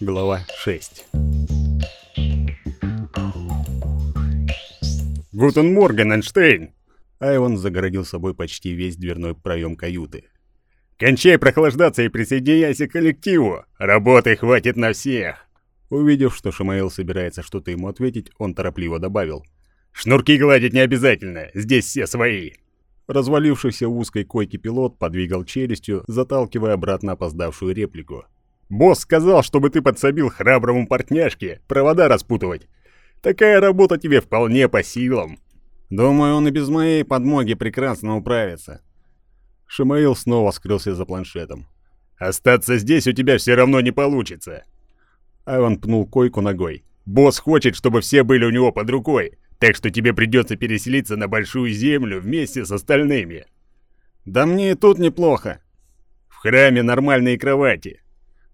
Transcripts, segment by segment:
Глава 6 «Guten Morgen, Эйнштейн!» Айвон загородил собой почти весь дверной проем каюты. «Кончай прохлаждаться и присоединяйся к коллективу! Работы хватит на всех!» Увидев, что Шамаил собирается что-то ему ответить, он торопливо добавил. «Шнурки гладить не обязательно, здесь все свои!» Развалившийся в узкой койке пилот подвигал челюстью, заталкивая обратно опоздавшую реплику. Босс сказал, чтобы ты подсобил храброму партняшке провода распутывать. Такая работа тебе вполне по силам. Думаю, он и без моей подмоги прекрасно управится. Шимаил снова скрылся за планшетом. Остаться здесь у тебя все равно не получится. Айван пнул койку ногой. Босс хочет, чтобы все были у него под рукой, так что тебе придется переселиться на большую землю вместе с остальными. Да мне и тут неплохо. В храме нормальные кровати.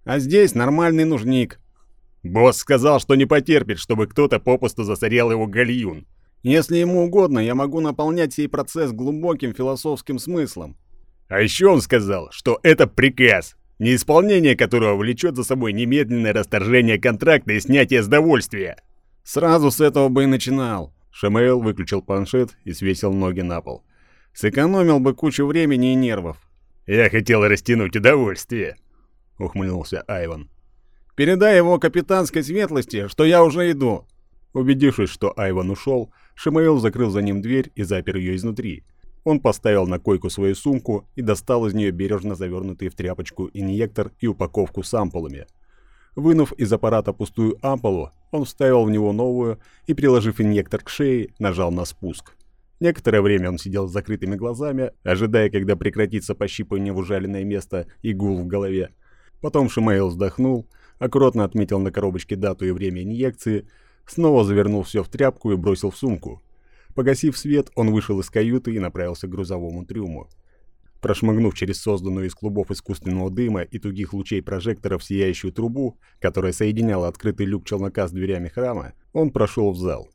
А здесь нормальный нужник. Босс сказал, что не потерпит, чтобы кто-то попусту засорял его гальюн. Если ему угодно, я могу наполнять сей процесс глубоким философским смыслом. А еще он сказал, что это приказ, неисполнение которого влечет за собой немедленное расторжение контракта и снятие с довольствия. Сразу с этого бы и начинал. Шамаэл выключил планшет и свесил ноги на пол. Сэкономил бы кучу времени и нервов. Я хотел растянуть удовольствие ухмыльнулся Айван. «Передай его капитанской светлости, что я уже иду!» Убедившись, что Айван ушел, Шимаил закрыл за ним дверь и запер ее изнутри. Он поставил на койку свою сумку и достал из нее бережно завернутый в тряпочку инъектор и упаковку с ампулами. Вынув из аппарата пустую ампулу, он вставил в него новую и, приложив инъектор к шее, нажал на спуск. Некоторое время он сидел с закрытыми глазами, ожидая, когда прекратится пощипывание в ужаленное место и гул в голове. Потом Шимаил вздохнул, аккуратно отметил на коробочке дату и время инъекции, снова завернул все в тряпку и бросил в сумку. Погасив свет, он вышел из каюты и направился к грузовому трюму. Прошмыгнув через созданную из клубов искусственного дыма и тугих лучей прожекторов сияющую трубу, которая соединяла открытый люк челнока с дверями храма, он прошел в зал.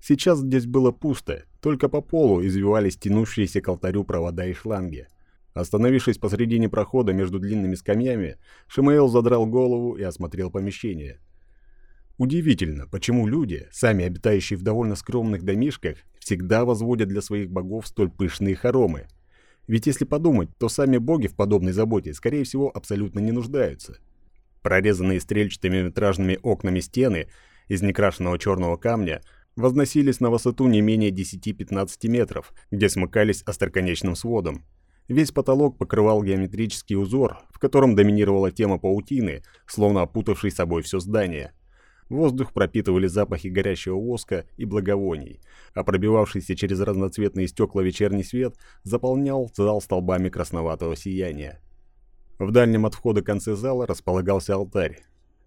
Сейчас здесь было пусто, только по полу извивались тянущиеся к алтарю провода и шланги. Остановившись посредине прохода между длинными скамьями, Шимаэл задрал голову и осмотрел помещение. Удивительно, почему люди, сами обитающие в довольно скромных домишках, всегда возводят для своих богов столь пышные хоромы. Ведь если подумать, то сами боги в подобной заботе, скорее всего, абсолютно не нуждаются. Прорезанные стрельчатыми витражными окнами стены из некрашенного черного камня возносились на высоту не менее 10-15 метров, где смыкались остроконечным сводом. Весь потолок покрывал геометрический узор, в котором доминировала тема паутины, словно опутавший собой все здание. Воздух пропитывали запахи горящего воска и благовоний, а пробивавшийся через разноцветные стекла вечерний свет заполнял зал столбами красноватого сияния. В дальнем от входа конце зала располагался алтарь.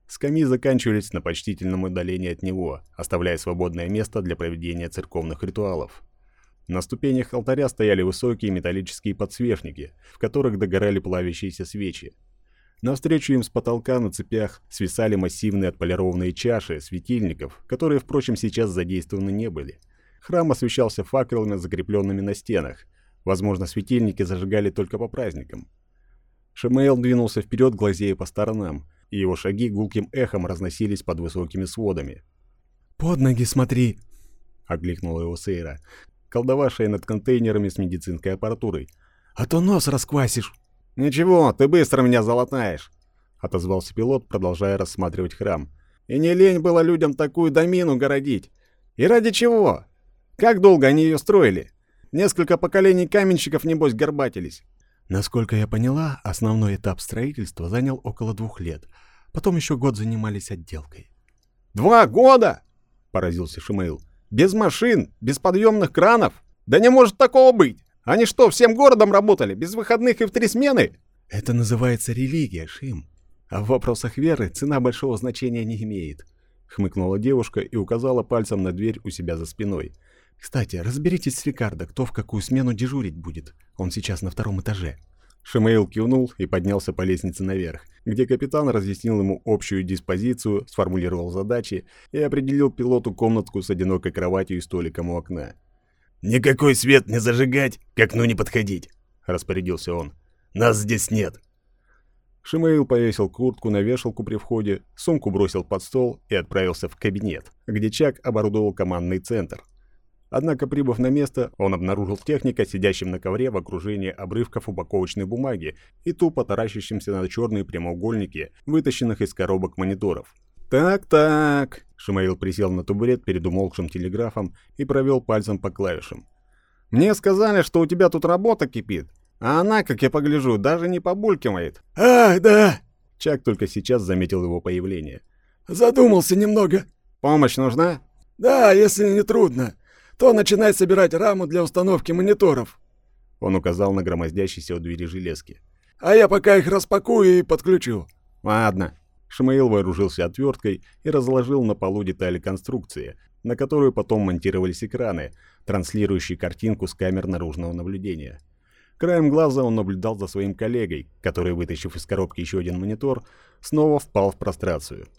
Скамьи заканчивались на почтительном удалении от него, оставляя свободное место для проведения церковных ритуалов. На ступенях алтаря стояли высокие металлические подсвечники, в которых догорали плавящиеся свечи. Навстречу им с потолка на цепях свисали массивные отполированные чаши светильников, которые, впрочем, сейчас задействованы не были. Храм освещался факелами, закрепленными на стенах. Возможно, светильники зажигали только по праздникам. Шамаэл двинулся вперед, глазея по сторонам, и его шаги гулким эхом разносились под высокими сводами. «Под ноги смотри!» — окликнула его Сейра, колдовавшая над контейнерами с медицинской аппаратурой. «А то нос расквасишь!» «Ничего, ты быстро меня залатаешь!» — отозвался пилот, продолжая рассматривать храм. «И не лень было людям такую домину городить! И ради чего? Как долго они ее строили? Несколько поколений каменщиков, небось, горбатились!» Насколько я поняла, основной этап строительства занял около двух лет. Потом еще год занимались отделкой. «Два года?» — поразился Шимаил. Без машин, без подъемных кранов? Да не может такого быть! Они что, всем городом работали, без выходных и в три смены? Это называется религия, Шим. А в вопросах веры цена большого значения не имеет. Хмыкнула девушка и указала пальцем на дверь у себя за спиной. Кстати, разберитесь с Рикардо, кто в какую смену дежурить будет. Он сейчас на втором этаже. Шимейл кивнул и поднялся по лестнице наверх, где капитан разъяснил ему общую диспозицию, сформулировал задачи и определил пилоту комнатку с одинокой кроватью и столиком у окна. «Никакой свет не зажигать, к окну не подходить», — распорядился он. «Нас здесь нет». Шимаил повесил куртку на вешалку при входе, сумку бросил под стол и отправился в кабинет, где Чак оборудовал командный центр. Однако, прибыв на место, он обнаружил техника, сидящим на ковре в окружении обрывков упаковочной бумаги и тупо таращащимся на черные прямоугольники, вытащенных из коробок мониторов. «Так-так», — Шимаил присел на табурет перед умолкшим телеграфом и провел пальцем по клавишам. «Мне сказали, что у тебя тут работа кипит, а она, как я погляжу, даже не побулькивает». «Ах, да!» Чак только сейчас заметил его появление. «Задумался немного». «Помощь нужна?» «Да, если не трудно то начинай собирать раму для установки мониторов. Он указал на громоздящиеся у двери железки. А я пока их распакую и подключу. Ладно. Шамаил вооружился отверткой и разложил на полу детали конструкции, на которую потом монтировались экраны, транслирующие картинку с камер наружного наблюдения. Краем глаза он наблюдал за своим коллегой, который, вытащив из коробки еще один монитор, снова впал в прострацию –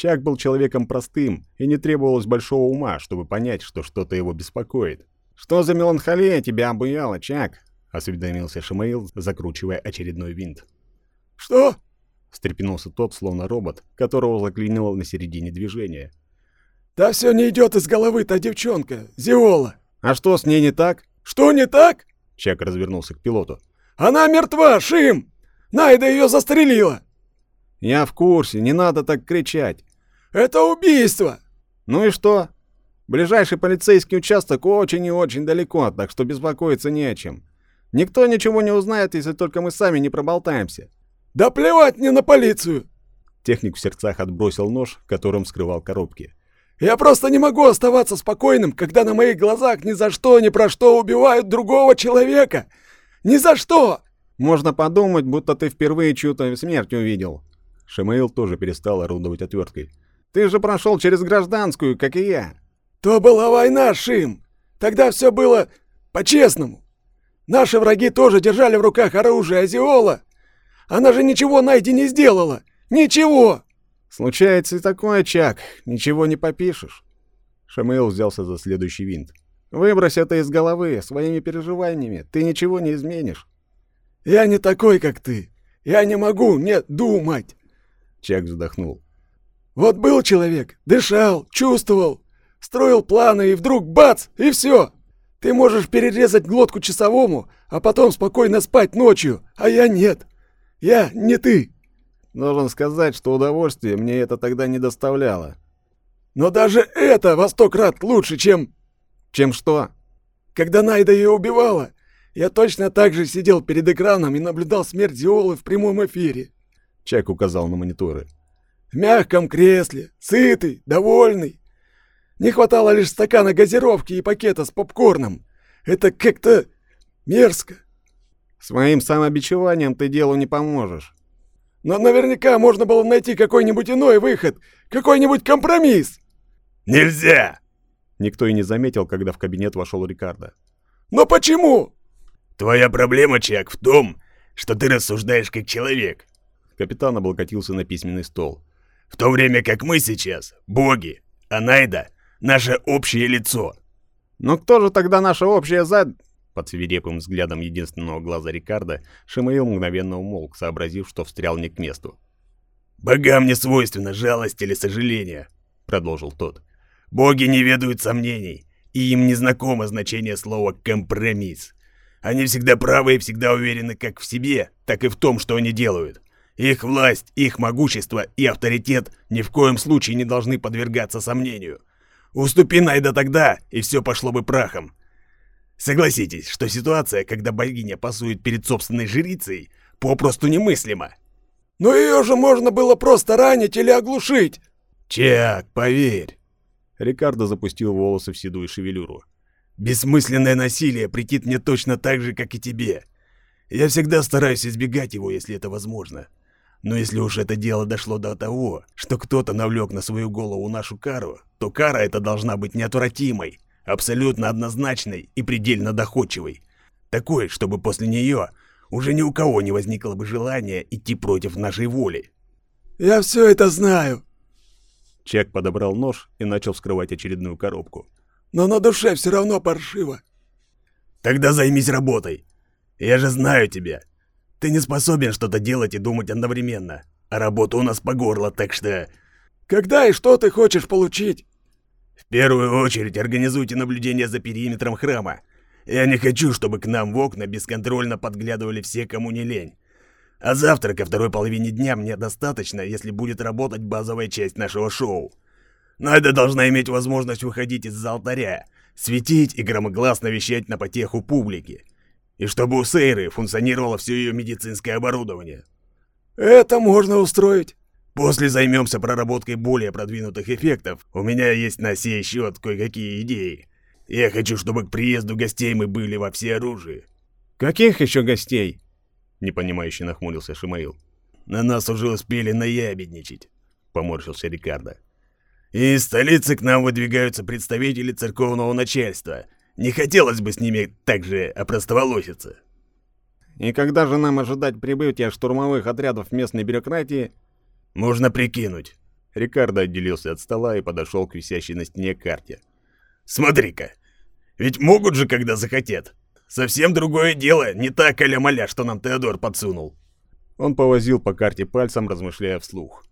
Чак был человеком простым, и не требовалось большого ума, чтобы понять, что что-то его беспокоит. «Что за меланхолия тебя обуяла, Чак?» — осведомился Шамаил, закручивая очередной винт. «Что?» — встрепенулся тот, словно робот, которого заклинило на середине движения. «Да все не идет из головы та девчонка, Зиола!» «А что с ней не так?» «Что не так?» — Чак развернулся к пилоту. «Она мертва, Шим! Найда ее застрелила!» «Я в курсе, не надо так кричать. Это убийство!» «Ну и что? Ближайший полицейский участок очень и очень далеко, так что беспокоиться не о чем. Никто ничего не узнает, если только мы сами не проболтаемся». «Да плевать мне на полицию!» Техник в сердцах отбросил нож, которым скрывал коробки. «Я просто не могу оставаться спокойным, когда на моих глазах ни за что, ни про что убивают другого человека! Ни за что!» «Можно подумать, будто ты впервые чью-то смерть увидел». Шамаил тоже перестал орудовать отверткой. Ты же прошел через гражданскую, как и я. То была война, Шим. Тогда все было по-честному. Наши враги тоже держали в руках оружие Азиола. Она же ничего Найди не сделала. Ничего. Случается и такое, Чак. Ничего не попишешь. Шамейл взялся за следующий винт. Выбрось это из головы своими переживаниями. Ты ничего не изменишь. Я не такой, как ты. Я не могу не думать. Чак вздохнул. Вот был человек, дышал, чувствовал, строил планы, и вдруг бац, и все. Ты можешь перерезать глотку часовому, а потом спокойно спать ночью, а я нет. Я не ты. Должен сказать, что удовольствие мне это тогда не доставляло. Но даже это во сто крат лучше, чем... Чем что? Когда Найда ее убивала, я точно так же сидел перед экраном и наблюдал смерть Зиолы в прямом эфире. Чак указал на мониторы в мягком кресле, сытый, довольный. Не хватало лишь стакана газировки и пакета с попкорном. Это как-то мерзко. Своим самобичеванием ты делу не поможешь. Но наверняка можно было найти какой-нибудь иной выход, какой-нибудь компромисс. Нельзя! Никто и не заметил, когда в кабинет вошел Рикардо. Но почему? Твоя проблема, Чак, в том, что ты рассуждаешь как человек. Капитан облокотился на письменный стол. В то время как мы сейчас — боги, а Найда — наше общее лицо. Но кто же тогда наша общая зад... Под свирепым взглядом единственного глаза Рикардо Шимаил мгновенно умолк, сообразив, что встрял не к месту. «Богам не свойственна жалость или сожаление», — продолжил тот. «Боги не ведают сомнений, и им не знакомо значение слова «компромисс». Они всегда правы и всегда уверены как в себе, так и в том, что они делают. Их власть, их могущество и авторитет ни в коем случае не должны подвергаться сомнению. Уступи Найда тогда, и все пошло бы прахом. Согласитесь, что ситуация, когда богиня пасует перед собственной жрицей, попросту немыслима. Но ее же можно было просто ранить или оглушить. Чак, поверь. Рикардо запустил волосы в седую шевелюру. Бессмысленное насилие претит мне точно так же, как и тебе. Я всегда стараюсь избегать его, если это возможно. Но если уж это дело дошло до того, что кто-то навлек на свою голову нашу кару, то кара эта должна быть неотвратимой, абсолютно однозначной и предельно доходчивой. Такой, чтобы после нее уже ни у кого не возникло бы желания идти против нашей воли. «Я все это знаю!» Чек подобрал нож и начал вскрывать очередную коробку. «Но на душе все равно паршиво!» «Тогда займись работой! Я же знаю тебя! Ты не способен что-то делать и думать одновременно. А работа у нас по горло, так что... Когда и что ты хочешь получить? В первую очередь организуйте наблюдение за периметром храма. Я не хочу, чтобы к нам в окна бесконтрольно подглядывали все, кому не лень. А завтра ко второй половине дня мне достаточно, если будет работать базовая часть нашего шоу. Найда должна иметь возможность выходить из-за алтаря, светить и громогласно вещать на потеху публики. И чтобы у Сейры функционировало все ее медицинское оборудование. Это можно устроить. После займемся проработкой более продвинутых эффектов. У меня есть на сей счет кое-какие идеи. Я хочу, чтобы к приезду гостей мы были во всеоружии. Каких еще гостей? Непонимающе нахмурился Шимаил. На нас уже успели наябедничать, поморщился Рикардо. И из столицы к нам выдвигаются представители церковного начальства. Не хотелось бы с ними так же опростоволоситься. И когда же нам ожидать прибытия штурмовых отрядов местной бюрократии? Можно прикинуть. Рикардо отделился от стола и подошел к висящей на стене карте. Смотри-ка, ведь могут же, когда захотят. Совсем другое дело, не та каля-маля, что нам Теодор подсунул. Он повозил по карте пальцем, размышляя вслух.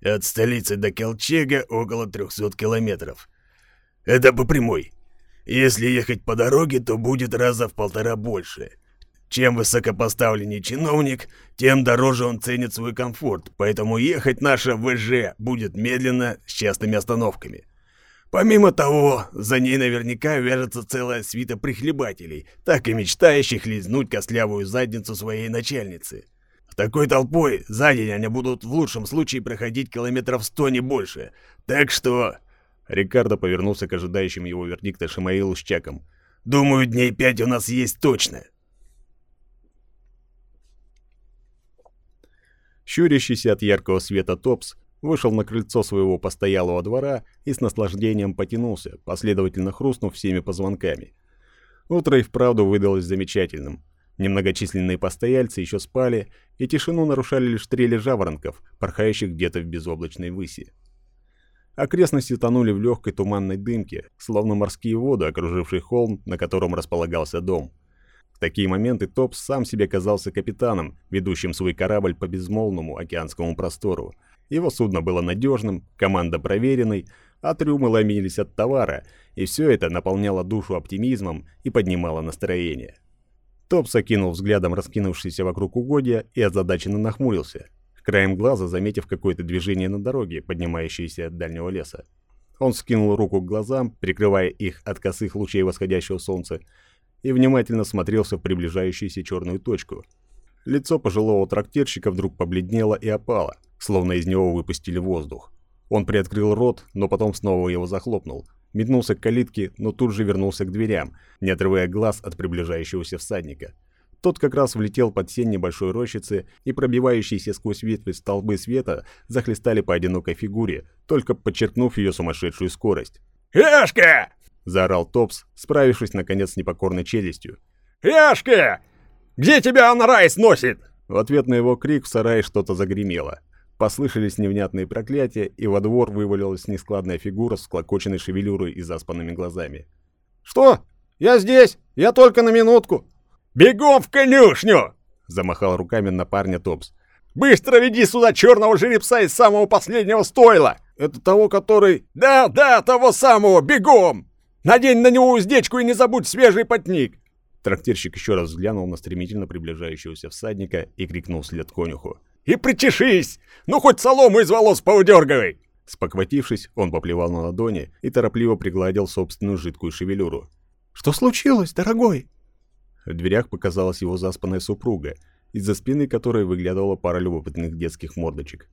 От столицы до Келчега около 300 километров. Это по прямой. Если ехать по дороге, то будет раза в полтора больше. Чем высокопоставленнее чиновник, тем дороже он ценит свой комфорт, поэтому ехать наша ВЖ будет медленно, с частыми остановками. Помимо того, за ней наверняка вяжется целая свита прихлебателей, так и мечтающих лизнуть костлявую задницу своей начальницы. Такой толпой за день они будут в лучшем случае проходить километров сто не больше. Так что...» Рикардо повернулся к ожидающим его вердикта Шамаилу с Чаком. «Думаю, дней пять у нас есть точно». Щурящийся от яркого света Топс вышел на крыльцо своего постоялого двора и с наслаждением потянулся, последовательно хрустнув всеми позвонками. Утро и вправду выдалось замечательным. Немногочисленные постояльцы еще спали, и тишину нарушали лишь трели жаворонков, порхающих где-то в безоблачной выси. Окрестности тонули в легкой туманной дымке, словно морские воды, окружившие холм, на котором располагался дом. В такие моменты Топс сам себе казался капитаном, ведущим свой корабль по безмолвному океанскому простору. Его судно было надежным, команда проверенной, а трюмы ломились от товара, и все это наполняло душу оптимизмом и поднимало настроение. Топс окинул взглядом раскинувшиеся вокруг угодья и озадаченно нахмурился, краем глаза заметив какое-то движение на дороге, поднимающееся от дальнего леса. Он скинул руку к глазам, прикрывая их от косых лучей восходящего солнца, и внимательно смотрелся в приближающуюся черную точку. Лицо пожилого трактирщика вдруг побледнело и опало, словно из него выпустили воздух. Он приоткрыл рот, но потом снова его захлопнул, метнулся к калитке, но тут же вернулся к дверям, не отрывая глаз от приближающегося всадника. Тот как раз влетел под сень небольшой рощицы, и пробивающиеся сквозь ветви столбы света захлестали по одинокой фигуре, только подчеркнув ее сумасшедшую скорость. «Яшка!» — заорал Топс, справившись наконец с непокорной челюстью. «Яшка! Где тебя Анрай сносит?» В ответ на его крик в сарае что-то загремело. Послышались невнятные проклятия, и во двор вывалилась нескладная фигура с клокоченной шевелюрой и заспанными глазами. «Что? Я здесь! Я только на минутку!» «Бегом в конюшню!» — замахал руками на Топс. «Быстро веди сюда черного жеребца из самого последнего стойла!» «Это того, который...» «Да, да, того самого! Бегом! Надень на него уздечку и не забудь свежий потник!» Трактирщик еще раз взглянул на стремительно приближающегося всадника и крикнул вслед конюху. И причешись! Ну хоть солому из волос поудергивай!» Спохватившись, он поплевал на ладони и торопливо пригладил собственную жидкую шевелюру. «Что случилось, дорогой?» В дверях показалась его заспанная супруга, из-за спины которой выглядывала пара любопытных детских мордочек.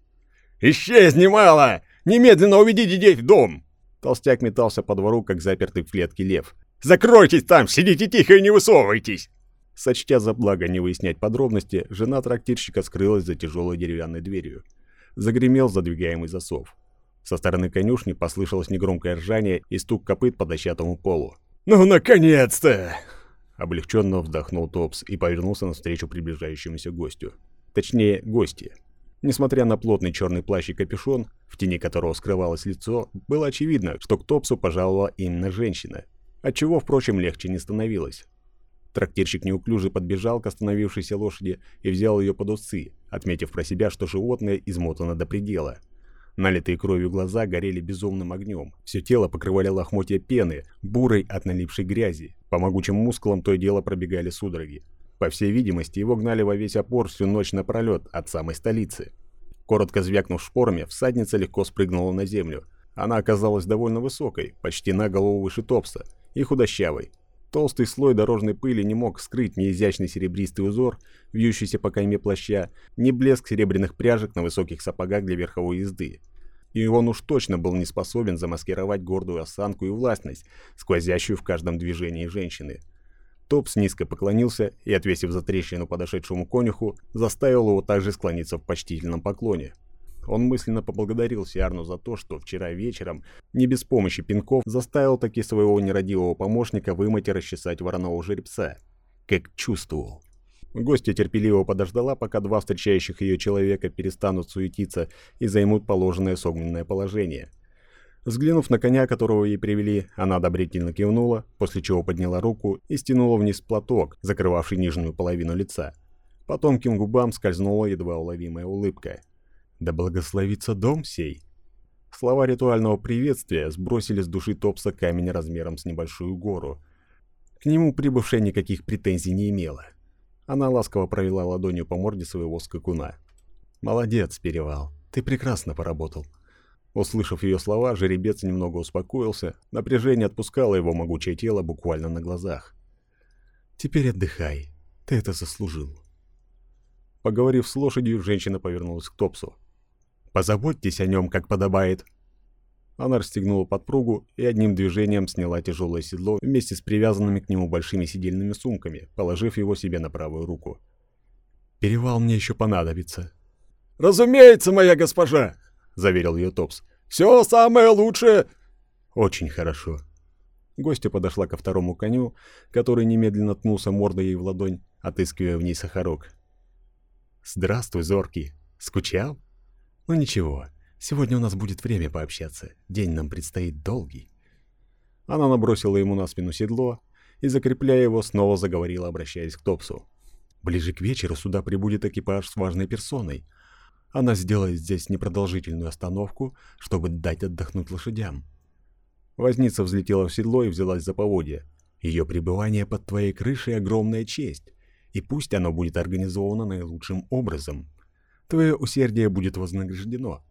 «Исчезни, мало! Немедленно уведи детей в дом!» Толстяк метался по двору, как запертый в клетке лев. «Закройтесь там, сидите тихо и не высовывайтесь!» Сочтя за благо не выяснять подробности, жена трактирщика скрылась за тяжелой деревянной дверью. Загремел задвигаемый засов. Со стороны конюшни послышалось негромкое ржание и стук копыт по дощатому полу. «Ну, наконец-то!» Облегченно вздохнул Топс и повернулся навстречу приближающемуся гостю. Точнее, гости. Несмотря на плотный черный плащ и капюшон, в тени которого скрывалось лицо, было очевидно, что к Топсу пожаловала именно женщина, отчего, впрочем, легче не становилось. Трактирщик неуклюже подбежал к остановившейся лошади и взял ее под усы, отметив про себя, что животное измотано до предела. Налитые кровью глаза горели безумным огнем. Все тело покрывали лохмотья пены, бурой от налипшей грязи. По могучим мускулам то и дело пробегали судороги. По всей видимости, его гнали во весь опор всю ночь напролет от самой столицы. Коротко звякнув шпорами, всадница легко спрыгнула на землю. Она оказалась довольно высокой, почти на голову выше Топса, и худощавой. Толстый слой дорожной пыли не мог скрыть ни изящный серебристый узор, вьющийся по кайме плаща, ни блеск серебряных пряжек на высоких сапогах для верховой езды. И он уж точно был не способен замаскировать гордую осанку и властность, сквозящую в каждом движении женщины. Топс низко поклонился и, отвесив за трещину подошедшему конюху, заставил его также склониться в почтительном поклоне. Он мысленно поблагодарил Сиарну за то, что вчера вечером, не без помощи пинков, заставил таки своего нерадивого помощника вымыть и расчесать вороного жеребца. Как чувствовал. Гостья терпеливо подождала, пока два встречающих ее человека перестанут суетиться и займут положенное согненное положение. Взглянув на коня, которого ей привели, она одобрительно кивнула, после чего подняла руку и стянула вниз платок, закрывавший нижнюю половину лица. Потом к губам скользнула едва уловимая улыбка. Да благословится дом сей. Слова ритуального приветствия сбросили с души Топса камень размером с небольшую гору. К нему прибывшая никаких претензий не имела. Она ласково провела ладонью по морде своего скакуна. «Молодец, Перевал, ты прекрасно поработал». Услышав ее слова, жеребец немного успокоился, напряжение отпускало его могучее тело буквально на глазах. «Теперь отдыхай, ты это заслужил». Поговорив с лошадью, женщина повернулась к Топсу. Позаботьтесь о нем, как подобает». Она расстегнула подпругу и одним движением сняла тяжелое седло вместе с привязанными к нему большими сидельными сумками, положив его себе на правую руку. «Перевал мне еще понадобится». «Разумеется, моя госпожа!» — заверил ее Топс. «Все самое лучшее!» «Очень хорошо». Гостья подошла ко второму коню, который немедленно ткнулся мордой ей в ладонь, отыскивая в ней сахарок. «Здравствуй, Зоркий. Скучал?» Ну ничего, сегодня у нас будет время пообщаться. День нам предстоит долгий. Она набросила ему на спину седло и, закрепляя его, снова заговорила, обращаясь к Топсу. Ближе к вечеру сюда прибудет экипаж с важной персоной. Она сделает здесь непродолжительную остановку, чтобы дать отдохнуть лошадям. Возница взлетела в седло и взялась за поводья. Ее пребывание под твоей крышей — огромная честь, и пусть оно будет организовано наилучшим образом — твое усердие будет вознаграждено.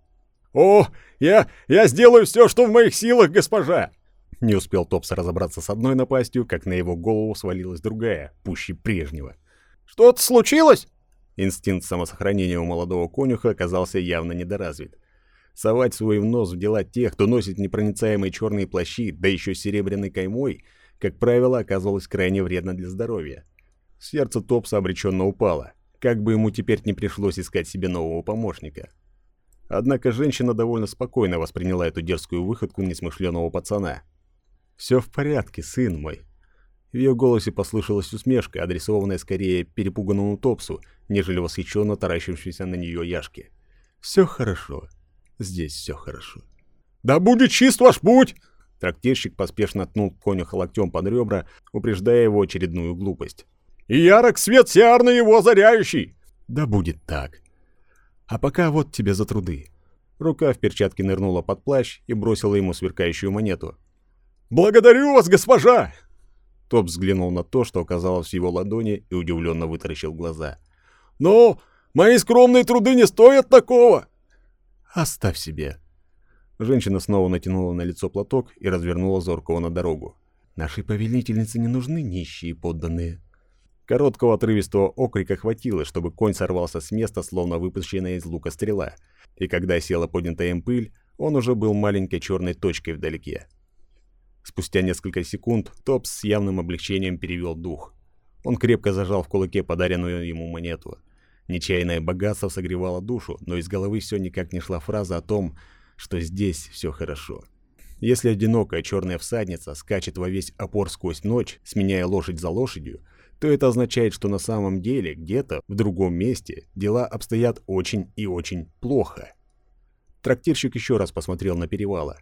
«О, я... я сделаю все, что в моих силах, госпожа!» Не успел Топс разобраться с одной напастью, как на его голову свалилась другая, пуще прежнего. «Что-то случилось?» Инстинкт самосохранения у молодого конюха оказался явно недоразвит. Совать свой нос в дела тех, кто носит непроницаемые черные плащи, да еще серебряной каймой, как правило, оказалось крайне вредно для здоровья. Сердце Топса обреченно упало как бы ему теперь не пришлось искать себе нового помощника. Однако женщина довольно спокойно восприняла эту дерзкую выходку несмышленого пацана. «Все в порядке, сын мой». В ее голосе послышалась усмешка, адресованная скорее перепуганному Топсу, нежели восхищенно таращившейся на нее Яшке. «Все хорошо. Здесь все хорошо». «Да будет чист ваш путь!» Трактирщик поспешно ткнул конюха локтем под ребра, упреждая его очередную глупость и ярок свет сиарный его озаряющий!» «Да будет так. А пока вот тебе за труды». Рука в перчатке нырнула под плащ и бросила ему сверкающую монету. «Благодарю вас, госпожа!» Топ взглянул на то, что оказалось в его ладони, и удивленно вытаращил глаза. «Но мои скромные труды не стоят такого!» «Оставь себе!» Женщина снова натянула на лицо платок и развернула зоркого на дорогу. «Нашей повелительнице не нужны нищие подданные. Короткого отрывистого окрика хватило, чтобы конь сорвался с места, словно выпущенная из лука стрела. И когда села поднятая им пыль, он уже был маленькой черной точкой вдалеке. Спустя несколько секунд Топс с явным облегчением перевел дух. Он крепко зажал в кулаке подаренную ему монету. Нечаянное богатство согревало душу, но из головы все никак не шла фраза о том, что здесь все хорошо. Если одинокая черная всадница скачет во весь опор сквозь ночь, сменяя лошадь за лошадью, то это означает, что на самом деле где-то в другом месте дела обстоят очень и очень плохо. Трактирщик еще раз посмотрел на перевала.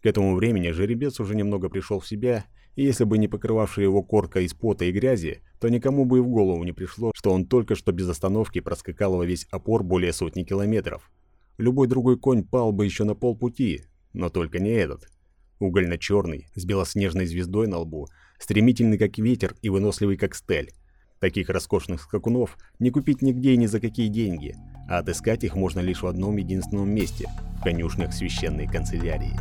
К этому времени жеребец уже немного пришел в себя И если бы не покрывавшая его корка из пота и грязи, то никому бы и в голову не пришло, что он только что без остановки проскакал во весь опор более сотни километров. Любой другой конь пал бы еще на полпути, но только не этот. Угольно-черный, с белоснежной звездой на лбу, стремительный как ветер и выносливый как сталь. Таких роскошных скакунов не купить нигде и ни за какие деньги, а отыскать их можно лишь в одном единственном месте – в конюшнях священной канцелярии.